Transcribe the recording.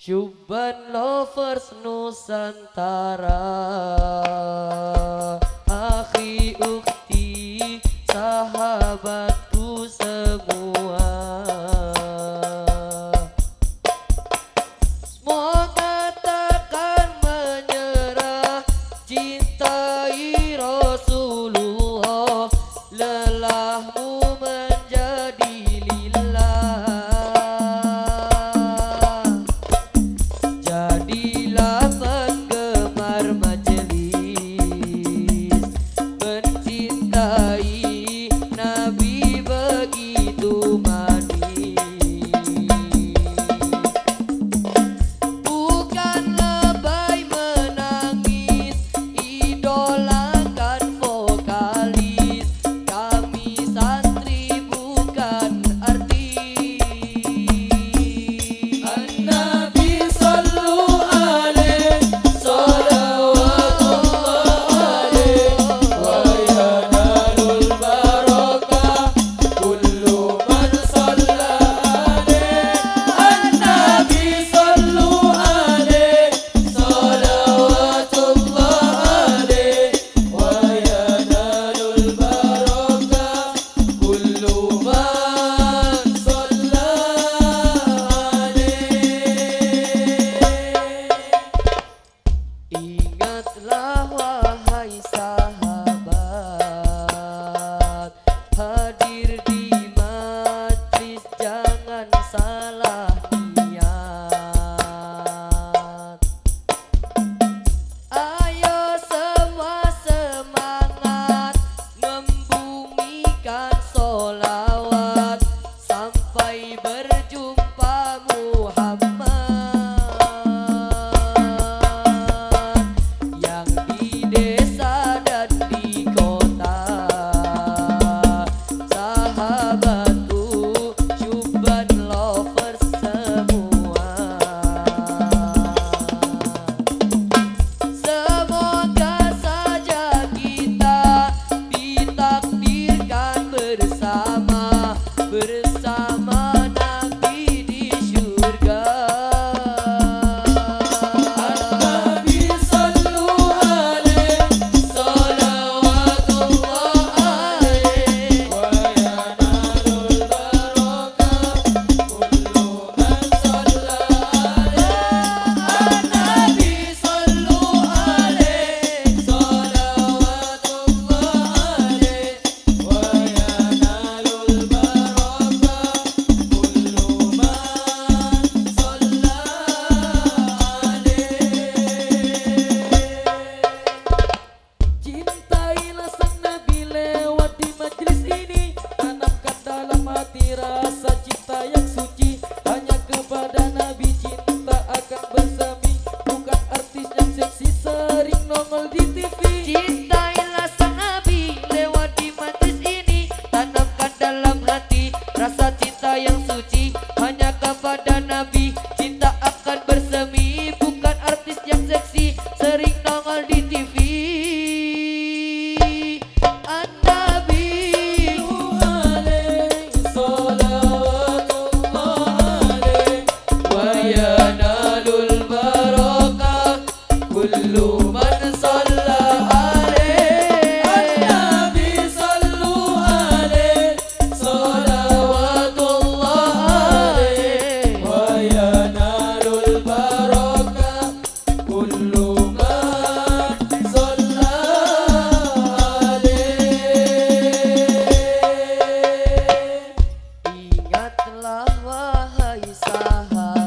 Syuban Lovers Nusantara. Akhi Ukti Sahabat love love. sahwa hai sahwa